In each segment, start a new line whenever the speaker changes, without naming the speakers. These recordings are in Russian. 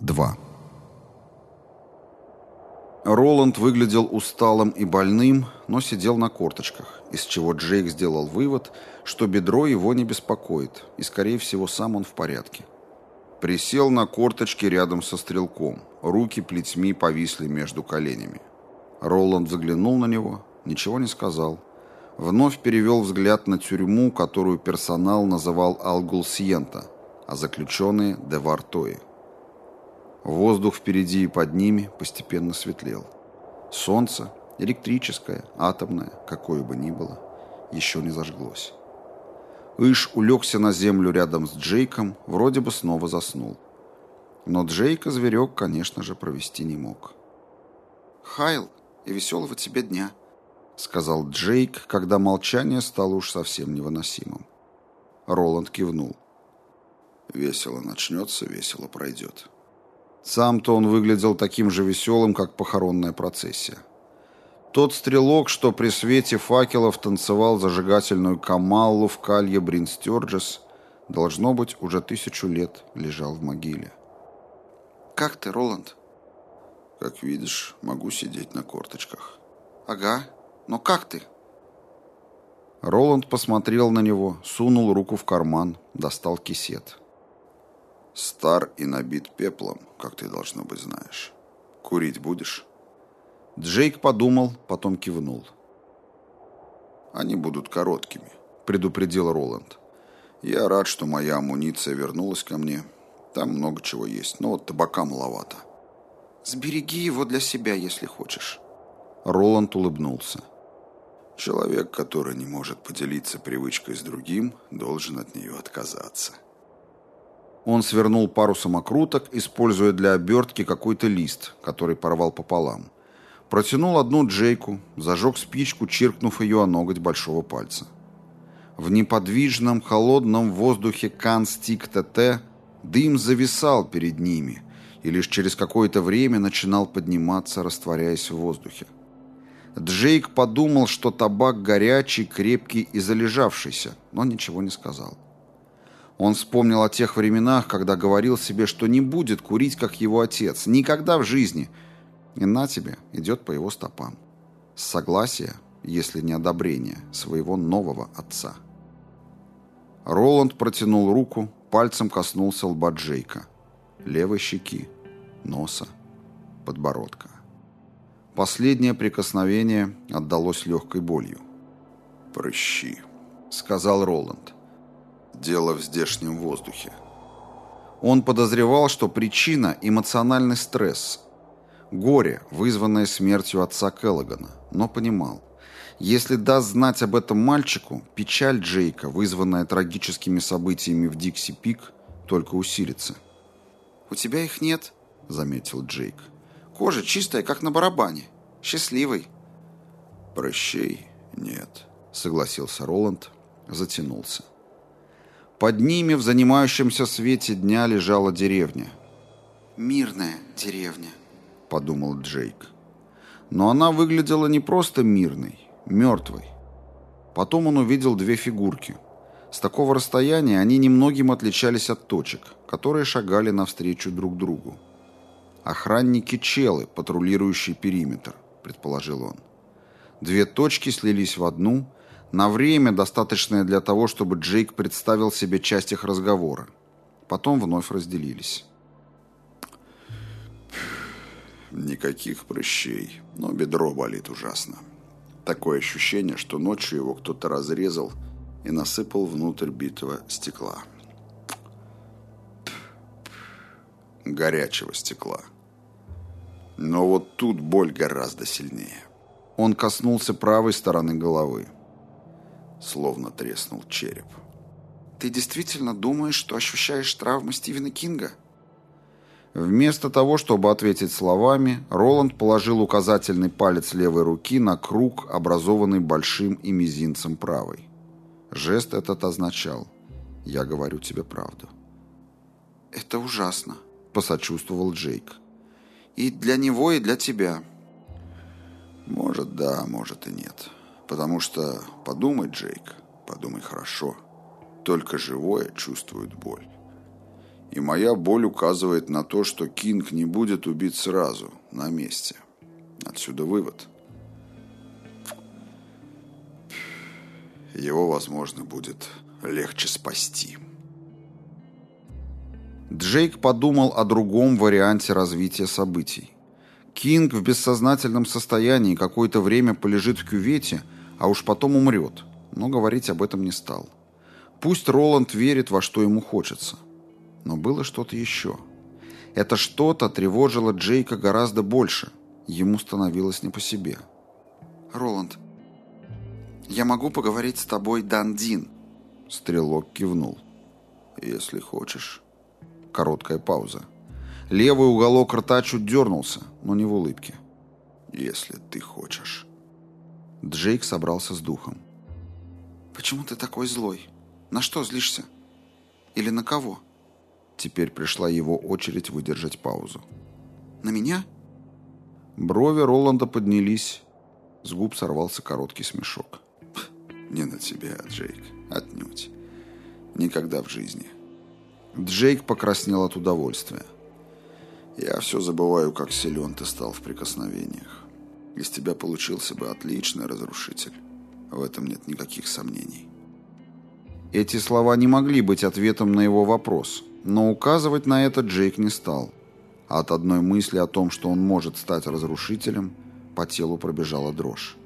2. Роланд выглядел усталым и больным, но сидел на корточках, из чего Джейк сделал вывод, что бедро его не беспокоит, и, скорее всего, сам он в порядке. Присел на корточки рядом со стрелком, руки плетьми повисли между коленями. Роланд взглянул на него, ничего не сказал. Вновь перевел взгляд на тюрьму, которую персонал называл Алгулсиента, а заключенные – Девартои. Воздух впереди и под ними постепенно светлел. Солнце, электрическое, атомное, какое бы ни было, еще не зажглось. Иш улегся на землю рядом с Джейком, вроде бы снова заснул. Но Джейка зверек, конечно же, провести не мог.
«Хайл, и веселого тебе дня», —
сказал Джейк, когда молчание стало уж совсем невыносимым. Роланд кивнул.
«Весело начнется, весело пройдет».
Сам-то он выглядел таким же веселым, как похоронная процессия. Тот стрелок, что при свете факелов танцевал зажигательную камаллу в калье Бринстерджес, должно быть, уже тысячу лет лежал в могиле.
«Как ты, Роланд?»
«Как видишь, могу сидеть на корточках».
«Ага, но как ты?»
Роланд посмотрел на него, сунул руку в карман, достал кисет.
Стар и набит пеплом, как ты, должно быть, знаешь. Курить будешь?»
Джейк подумал, потом кивнул.
«Они будут короткими», — предупредил Роланд. «Я рад, что моя амуниция вернулась ко мне. Там много чего есть, но вот табака маловато».
«Сбереги его для себя, если хочешь».
Роланд улыбнулся.
«Человек, который не может поделиться привычкой с другим, должен от нее отказаться».
Он свернул пару самокруток, используя для обертки какой-то лист, который порвал пополам. Протянул одну Джейку, зажег спичку, чиркнув ее о ноготь большого пальца. В неподвижном, холодном воздухе Канстик ТТ дым зависал перед ними и лишь через какое-то время начинал подниматься, растворяясь в воздухе. Джейк подумал, что табак горячий, крепкий и залежавшийся, но ничего не сказал. Он вспомнил о тех временах, когда говорил себе, что не будет курить, как его отец, никогда в жизни. И на тебе идет по его стопам. С согласия, если не одобрения, своего нового отца. Роланд протянул руку, пальцем коснулся лба Джейка. Левой щеки, носа, подбородка. Последнее прикосновение отдалось легкой болью.
«Прыщи», —
сказал Роланд.
Дело в здешнем воздухе.
Он подозревал, что причина – эмоциональный стресс. Горе, вызванное смертью отца Келлогана, но понимал. Если даст знать об этом мальчику, печаль Джейка, вызванная трагическими событиями в Дикси-Пик, только усилится.
«У тебя их нет?» – заметил Джейк. «Кожа чистая, как на барабане. Счастливый».
«Прощей нет», –
согласился Роланд, затянулся. Под ними в занимающемся свете дня лежала деревня.
«Мирная деревня», —
подумал Джейк. Но она выглядела не просто мирной, мертвой. Потом он увидел две фигурки. С такого расстояния они немногим отличались от точек, которые шагали навстречу друг другу. «Охранники-челы, патрулирующие периметр», — предположил он. Две точки слились в одну — на время, достаточное для того, чтобы Джейк представил себе часть их разговора. Потом вновь разделились.
Никаких прыщей, но бедро болит ужасно. Такое ощущение, что ночью его кто-то разрезал и насыпал внутрь битого стекла. Горячего стекла. Но вот тут боль гораздо сильнее.
Он коснулся правой стороны головы
словно треснул череп.
«Ты действительно думаешь, что ощущаешь травмы Стивена Кинга?»
Вместо того, чтобы ответить словами, Роланд положил указательный палец левой руки на круг, образованный большим и мизинцем правой. Жест этот означал «Я говорю тебе правду».
«Это ужасно», —
посочувствовал Джейк.
«И для него, и для тебя».
«Может, да, может и нет». Потому что, подумай, Джейк, подумай хорошо, только живое чувствует боль. И моя боль указывает на то, что Кинг не будет убит сразу, на месте. Отсюда вывод. Его, возможно, будет легче спасти.
Джейк подумал о другом варианте развития событий. Кинг в бессознательном состоянии какое-то время полежит в кювете, а уж потом умрет, но говорить об этом не стал. Пусть Роланд верит во что ему хочется. Но было что-то еще. Это что-то тревожило Джейка гораздо больше. Ему становилось не по себе.
«Роланд, я могу поговорить с тобой, Дандин?»
Стрелок кивнул.
«Если хочешь».
Короткая пауза. Левый уголок рта чуть дернулся, но не в улыбке.
«Если ты хочешь».
Джейк собрался с духом.
«Почему ты такой злой? На что злишься? Или на кого?»
Теперь пришла его очередь выдержать паузу.
«На меня?»
Брови Роланда поднялись. С губ сорвался короткий смешок.
«Не на тебя, Джейк. Отнюдь. Никогда в жизни».
Джейк покраснел от удовольствия.
«Я все забываю, как силен ты стал в прикосновениях. Из тебя получился бы отличный разрушитель. В этом нет никаких сомнений».
Эти слова не могли быть ответом на его вопрос, но указывать на это Джейк не стал. От одной мысли о том, что он может стать разрушителем, по телу пробежала дрожь.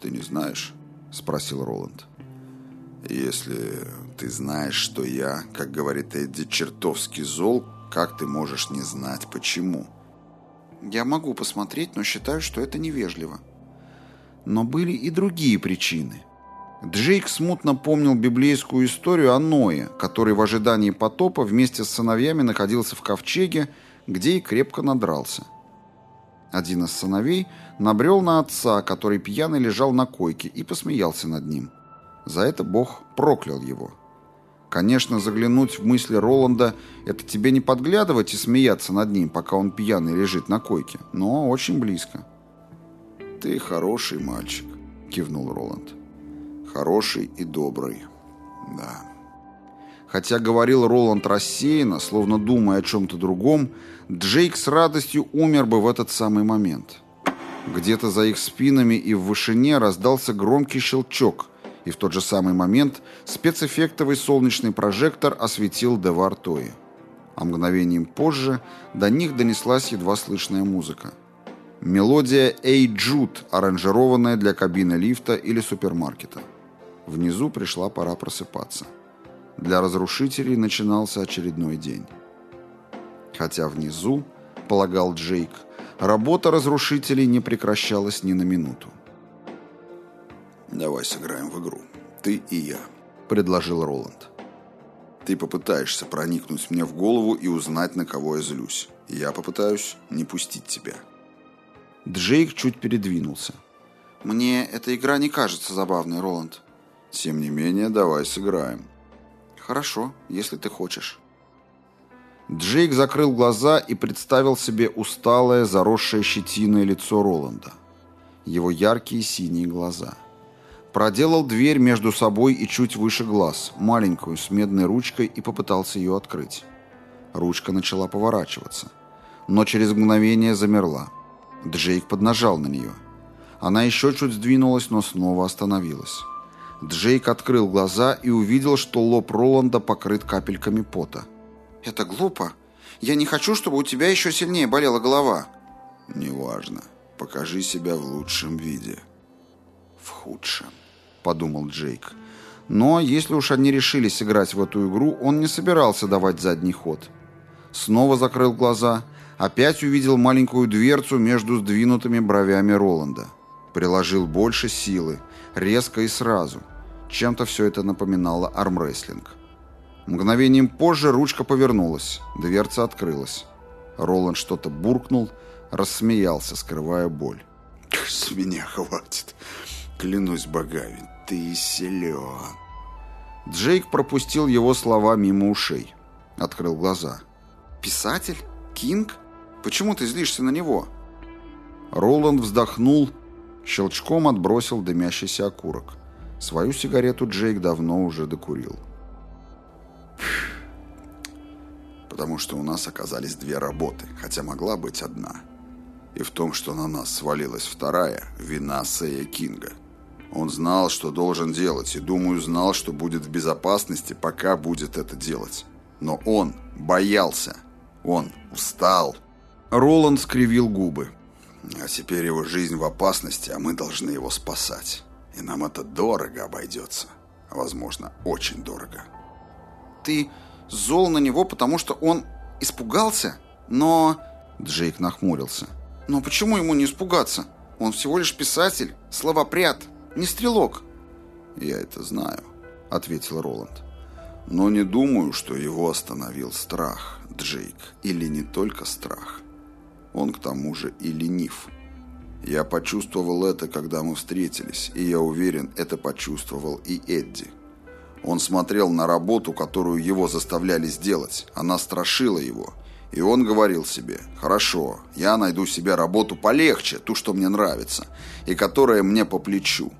«Ты не знаешь?» – спросил Роланд. «Если ты знаешь, что я, как говорит Эдди, чертовски зол, как ты можешь не знать, почему?»
«Я могу посмотреть, но считаю, что это невежливо».
Но были и другие причины. Джейк смутно помнил библейскую историю о Ное, который в ожидании потопа вместе с сыновьями находился в ковчеге, где и крепко надрался. Один из сыновей набрел на отца, который пьяный лежал на койке, и посмеялся над ним. За это Бог проклял его. Конечно, заглянуть в мысли Роланда – это тебе не подглядывать и смеяться над ним, пока он пьяный лежит на койке, но очень близко.
«Ты хороший мальчик», – кивнул Роланд. «Хороший и добрый, да».
Хотя говорил Роланд рассеянно, словно думая о чем-то другом, Джейк с радостью умер бы в этот самый момент. Где-то за их спинами и в вышине раздался громкий щелчок, и в тот же самый момент спецэффектовый солнечный прожектор осветил Девар Тои. А мгновением позже до них донеслась едва слышная музыка. Мелодия «Эй Джуд», аранжированная для кабины лифта или супермаркета. Внизу пришла пора просыпаться. Для разрушителей начинался очередной день. Хотя внизу, полагал Джейк, работа разрушителей не прекращалась ни на минуту.
«Давай сыграем в игру. Ты и я», —
предложил Роланд.
«Ты попытаешься проникнуть мне в голову и узнать, на кого я злюсь. Я попытаюсь не пустить тебя».
Джейк чуть передвинулся.
«Мне эта игра не кажется забавной, Роланд».
«Тем не менее, давай сыграем».
«Хорошо, если ты хочешь».
Джейк закрыл глаза и представил себе усталое, заросшее щетиной лицо Роланда. Его яркие синие глаза. Проделал дверь между собой и чуть выше глаз, маленькую, с медной ручкой, и попытался ее открыть. Ручка начала поворачиваться. Но через мгновение замерла. Джейк поднажал на нее. Она еще чуть сдвинулась, но снова остановилась. Джейк открыл глаза и увидел, что лоб Роланда покрыт капельками пота.
«Это глупо. Я не хочу, чтобы у тебя еще сильнее болела голова».
«Неважно. Покажи себя в лучшем виде».
«В худшем», — подумал Джейк. Но если уж они решились играть в эту игру, он не собирался давать задний ход. Снова закрыл глаза, опять увидел маленькую дверцу между сдвинутыми бровями Роланда. Приложил больше силы, резко и сразу. Чем-то все это напоминало армрестлинг. Мгновением позже ручка повернулась, дверца открылась. Роланд что-то буркнул, рассмеялся, скрывая боль.
«С меня хватит. Клянусь богами, ты силен».
Джейк пропустил его слова мимо ушей. Открыл глаза.
«Писатель? Кинг? Почему ты злишься на него?»
Роланд вздохнул, щелчком отбросил дымящийся окурок. Свою сигарету Джейк давно уже докурил.
потому что у нас оказались две работы, хотя могла быть одна. И в том, что на нас свалилась вторая, вина Сэя Кинга. Он знал, что должен делать, и, думаю, знал, что будет в безопасности, пока будет это делать. Но он боялся. Он устал.
Роланд скривил губы.
А теперь его жизнь в опасности, а мы должны его спасать. И нам это дорого обойдется. Возможно, очень дорого.
Ты зол на него, потому что он испугался? Но...
Джейк нахмурился.
Но почему ему не испугаться? Он всего лишь писатель, словопряд, не стрелок.
Я это знаю, ответил Роланд. Но не думаю, что его остановил страх, Джейк. Или не только страх. Он к тому же и ленив. Я почувствовал это, когда мы встретились, и я уверен, это почувствовал и Эдди. Он смотрел на работу, которую его заставляли сделать. Она страшила его. И он говорил себе, «Хорошо, я найду себе работу полегче, ту, что мне нравится, и которая мне по плечу.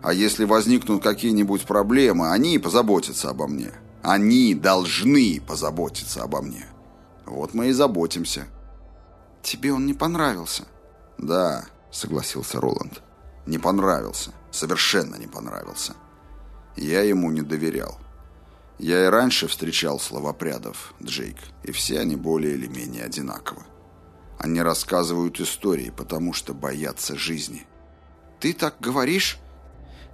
А если возникнут какие-нибудь проблемы, они позаботятся обо мне. Они должны позаботиться обо мне. Вот мы и заботимся».
«Тебе он не понравился?»
«Да», — согласился Роланд. «Не понравился. Совершенно не понравился. Я ему не доверял. Я и раньше встречал словопрядов, Джейк, и все они более или менее одинаковы. Они рассказывают истории, потому что боятся жизни.
«Ты так говоришь?»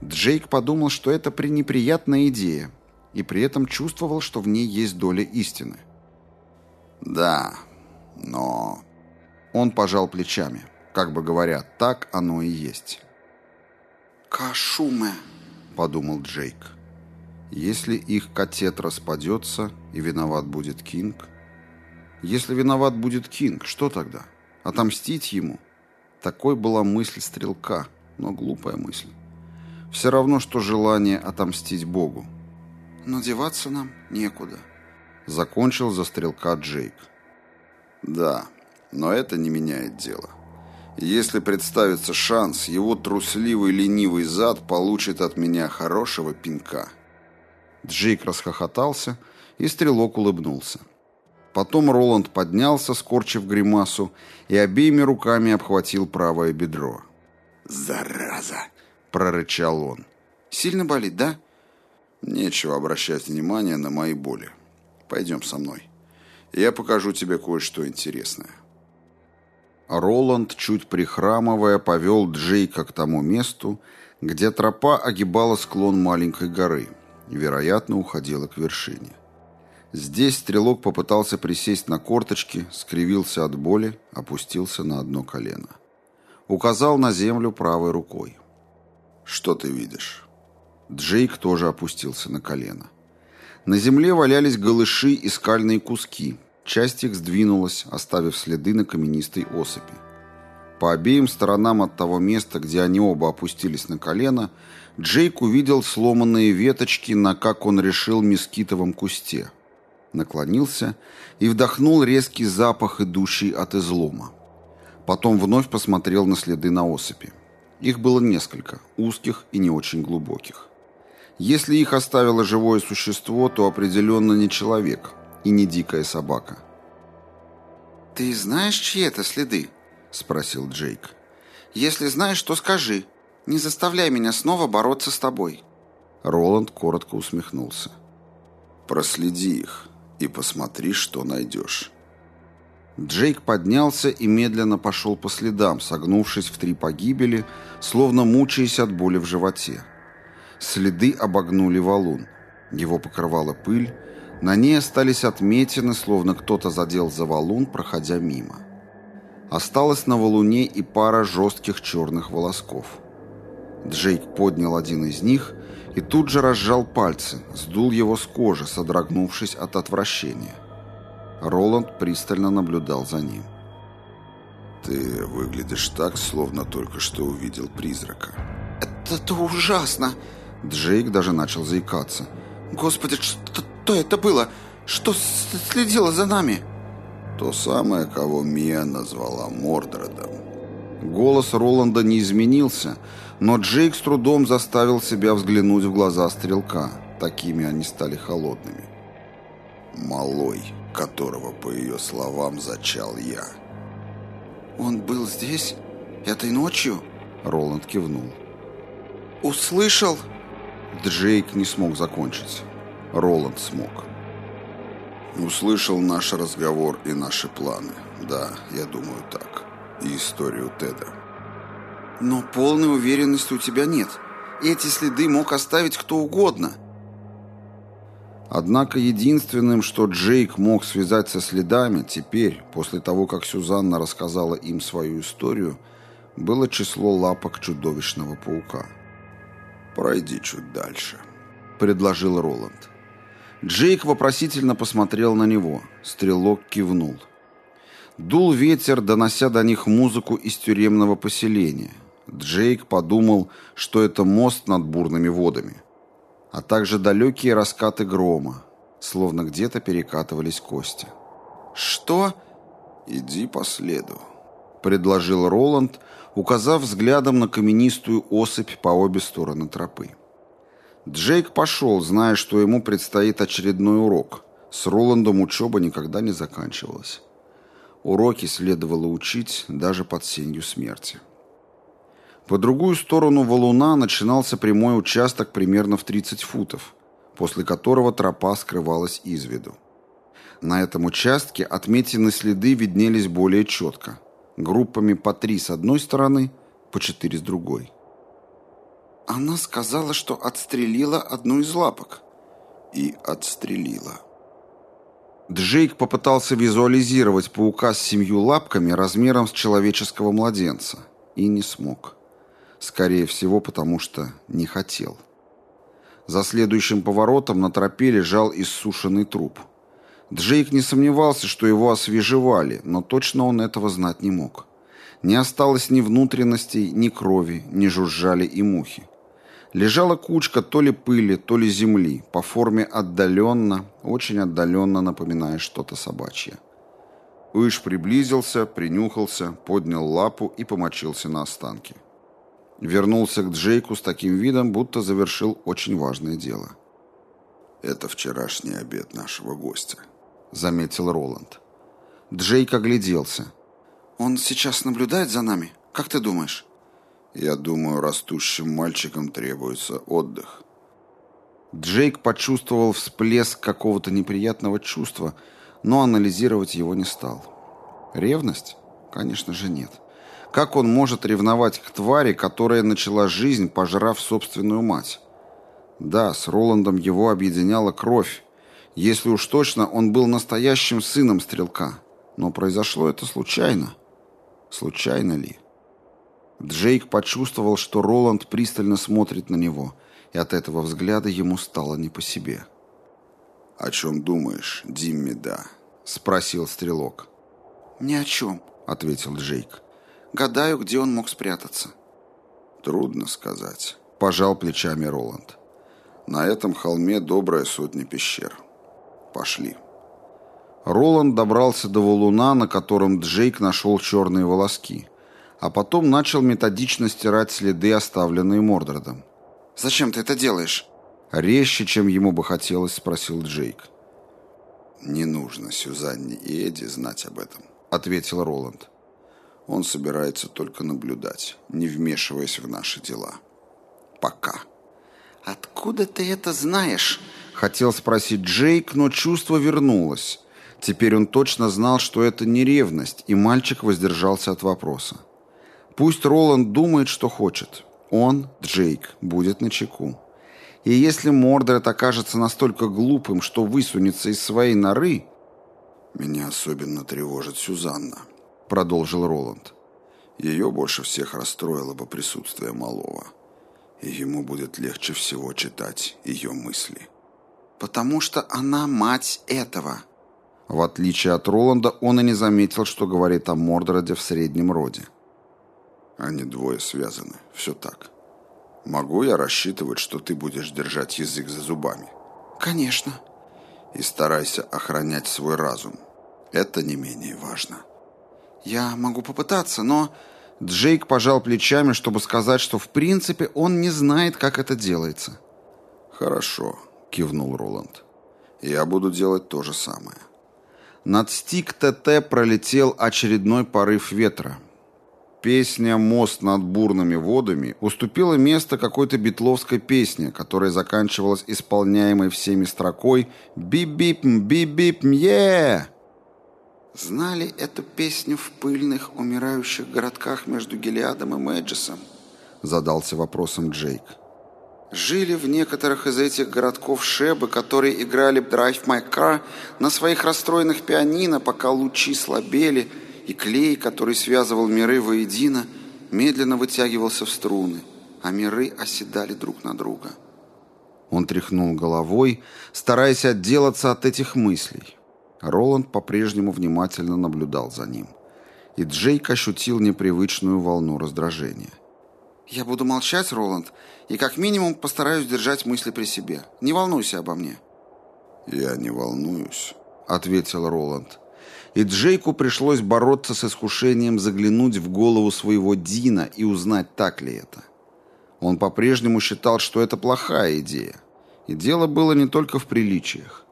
Джейк подумал, что это пренеприятная идея, и при этом чувствовал, что в ней есть доля истины.
«Да, но...»
Он пожал плечами, как бы говоря, так оно и есть.
«Кашуме», —
подумал Джейк. Если их катет распадется, и виноват будет Кинг... Если виноват будет Кинг, что тогда? Отомстить ему? Такой была мысль стрелка, но глупая мысль. Все равно, что желание отомстить Богу.
Но деваться нам некуда.
Закончил за стрелка Джейк.
Да, но это не меняет дело. Если представится шанс, его трусливый ленивый зад получит от меня хорошего пинка.
Джейк расхохотался, и стрелок улыбнулся. Потом Роланд поднялся, скорчив гримасу, и обеими руками обхватил правое бедро.
«Зараза!»
— прорычал он.
«Сильно болит, да?»
«Нечего обращать внимание на мои боли. Пойдем со мной. Я покажу тебе кое-что интересное».
Роланд, чуть прихрамывая, повел Джейка к тому месту, где тропа огибала склон маленькой горы вероятно, уходила к вершине. Здесь стрелок попытался присесть на корточки, скривился от боли, опустился на одно колено. Указал на землю правой рукой.
«Что ты видишь?»
Джейк тоже опустился на колено. На земле валялись голыши и скальные куски, Часть их сдвинулась, оставив следы на каменистой осыпи. По обеим сторонам от того места, где они оба опустились на колено, Джейк увидел сломанные веточки на, как он решил, мескитовом кусте. Наклонился и вдохнул резкий запах, идущий от излома. Потом вновь посмотрел на следы на осыпи. Их было несколько, узких и не очень глубоких. Если их оставило живое существо, то определенно не человек, и не дикая собака.
«Ты знаешь, чьи это следы?» — спросил Джейк. «Если знаешь, то скажи. Не заставляй меня снова бороться с тобой».
Роланд коротко усмехнулся.
«Проследи их и посмотри, что найдешь».
Джейк поднялся и медленно пошел по следам, согнувшись в три погибели, словно мучаясь от боли в животе. Следы обогнули валун. Его покрывала пыль, на ней остались отметины, словно кто-то задел за валун, проходя мимо. Осталась на валуне и пара жестких черных волосков. Джейк поднял один из них и тут же разжал пальцы, сдул его с кожи, содрогнувшись от отвращения. Роланд пристально наблюдал за ним.
«Ты выглядишь так, словно только что увидел призрака».
«Это, ужасно!»
Джейк даже начал заикаться.
«Господи, что что это было? Что следило за нами?»
«То самое, кого Мия назвала Мордродом».
Голос Роланда не изменился, но Джейк с трудом заставил себя взглянуть в глаза стрелка. Такими они стали холодными.
«Малой, которого, по ее словам, зачал я.
«Он был здесь? Этой ночью?»
Роланд кивнул.
«Услышал?»
Джейк не смог закончить. Роланд смог.
Услышал наш разговор и наши планы. Да, я думаю так. И историю Теда.
Но полной уверенности у тебя нет. Эти следы мог оставить кто угодно.
Однако единственным, что Джейк мог связать со следами, теперь, после того, как Сюзанна рассказала им свою историю, было число лапок чудовищного паука.
«Пройди чуть дальше», —
предложил Роланд. Джейк вопросительно посмотрел на него. Стрелок кивнул. Дул ветер, донося до них музыку из тюремного поселения. Джейк подумал, что это мост над бурными водами. А также далекие раскаты грома, словно где-то перекатывались кости.
«Что?»
«Иди по следу», —
предложил Роланд, указав взглядом на каменистую осыпь по обе стороны тропы. Джейк пошел, зная, что ему предстоит очередной урок. С Роландом учеба никогда не заканчивалась. Уроки следовало учить даже под сенью смерти. По другую сторону валуна начинался прямой участок примерно в 30 футов, после которого тропа скрывалась из виду. На этом участке отметины следы виднелись более четко, группами по три с одной стороны, по четыре с другой.
Она сказала, что отстрелила одну из лапок.
И отстрелила.
Джейк попытался визуализировать паука с семью лапками размером с человеческого младенца. И не смог. Скорее всего, потому что не хотел. За следующим поворотом на тропе лежал иссушенный труп. Джейк не сомневался, что его освежевали, но точно он этого знать не мог. Не осталось ни внутренностей, ни крови, ни жужжали и мухи лежала кучка то ли пыли, то ли земли, по форме отдаленно, очень отдаленно напоминая что-то собачье. Уиш приблизился, принюхался, поднял лапу и помочился на останки. Вернулся к Джейку с таким видом, будто завершил очень важное дело.
«Это вчерашний обед нашего гостя», —
заметил Роланд. Джейк огляделся.
«Он сейчас наблюдает за нами? Как ты думаешь?»
Я думаю, растущим мальчикам требуется отдых.
Джейк почувствовал всплеск какого-то неприятного чувства, но анализировать его не стал. Ревность? Конечно же нет. Как он может ревновать к твари, которая начала жизнь, пожрав собственную мать? Да, с Роландом его объединяла кровь. Если уж точно, он был настоящим сыном стрелка. Но произошло это случайно. Случайно ли? Джейк почувствовал, что Роланд пристально смотрит на него, и от этого взгляда ему стало не по себе.
«О чем думаешь, Димми, да?»
— спросил стрелок.
«Ни о чем», —
ответил Джейк.
«Гадаю, где он мог спрятаться».
«Трудно сказать», —
пожал плечами Роланд.
«На этом холме добрая сотня пещер. Пошли».
Роланд добрался до валуна, на котором Джейк нашел черные волоски — а потом начал методично стирать следы, оставленные Мордредом.
«Зачем ты это делаешь?»
«Резче, чем ему бы хотелось», — спросил Джейк.
«Не нужно Сюзанне и Эдди знать об этом», —
ответил Роланд.
«Он собирается только наблюдать, не вмешиваясь в наши дела. Пока».
«Откуда ты это знаешь?»
— хотел спросить Джейк, но чувство вернулось. Теперь он точно знал, что это не ревность, и мальчик воздержался от вопроса. Пусть Роланд думает, что хочет. Он, Джейк, будет на чеку. И если Мордред окажется настолько глупым, что высунется из своей норы...
«Меня особенно тревожит Сюзанна», —
продолжил Роланд.
«Ее больше всех расстроило бы присутствие малого. И ему будет легче всего читать ее мысли».
«Потому что она мать этого».
В отличие от Роланда, он и не заметил, что говорит о Мордреде в среднем роде.
Они двое связаны. Все так. Могу я рассчитывать, что ты будешь держать язык за зубами?
Конечно.
И старайся охранять свой разум. Это не менее важно.
Я могу попытаться, но...
Джейк пожал плечами, чтобы сказать, что в принципе он не знает, как это делается.
«Хорошо», — кивнул Роланд. «Я буду делать то же самое».
Над стик ТТ пролетел очередной порыв ветра. Песня «Мост над бурными водами» уступила место какой-то битловской песне, которая заканчивалась исполняемой всеми строкой «Бип-бип, бип-бип, мье!».
Знали эту песню в пыльных, умирающих городках между Гелиадом и Мэджисом? Задался вопросом Джейк. Жили в некоторых из этих городков шебы, которые играли «Drive My Car» на своих расстроенных пианино, пока лучи слабели, и клей, который связывал миры воедино, медленно вытягивался в струны, а миры оседали друг на друга.
Он тряхнул головой, стараясь отделаться от этих мыслей. Роланд по-прежнему внимательно наблюдал за ним. И Джейк ощутил непривычную волну раздражения.
«Я буду молчать, Роланд, и как минимум постараюсь держать мысли при себе. Не волнуйся обо мне».
«Я не волнуюсь», —
ответил Роланд. И Джейку пришлось бороться с искушением заглянуть в голову своего Дина и узнать, так ли это. Он по-прежнему считал, что это плохая идея. И дело было не только в приличиях.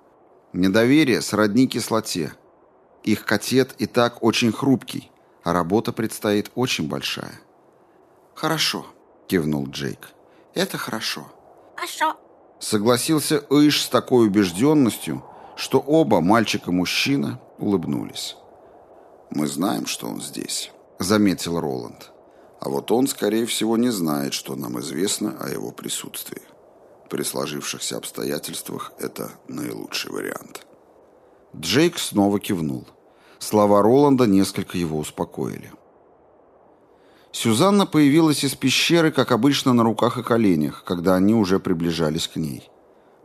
Недоверие сродни кислоте. Их котет и так очень хрупкий, а работа предстоит очень большая.
«Хорошо», — кивнул Джейк. «Это хорошо».
«Хорошо», —
согласился Иш с такой убежденностью, что оба, мальчик и мужчина, улыбнулись.
«Мы знаем, что он здесь», —
заметил Роланд.
«А вот он, скорее всего, не знает, что нам известно о его присутствии. При сложившихся обстоятельствах это наилучший вариант».
Джейк снова кивнул. Слова Роланда несколько его успокоили. Сюзанна появилась из пещеры, как обычно, на руках и коленях, когда они уже приближались к ней.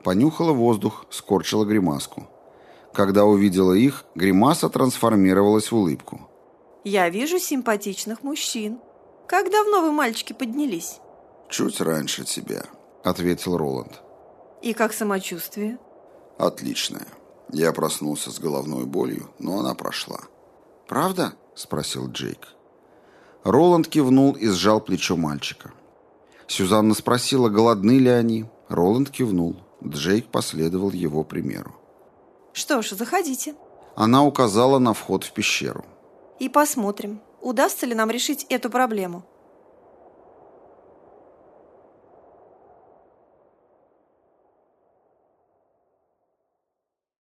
Понюхала воздух, скорчила гримаску. Когда увидела их, гримаса трансформировалась в улыбку.
«Я вижу симпатичных мужчин. Как давно вы, мальчики, поднялись?»
«Чуть раньше тебя», — ответил Роланд.
«И как самочувствие?»
«Отличное. Я проснулся с головной болью, но она прошла».
«Правда?»
— спросил Джейк. Роланд кивнул и сжал плечо мальчика. Сюзанна спросила, голодны ли они. Роланд кивнул. Джейк последовал его примеру.
«Что ж, заходите».
Она указала на вход в пещеру.
«И посмотрим, удастся ли нам решить эту проблему».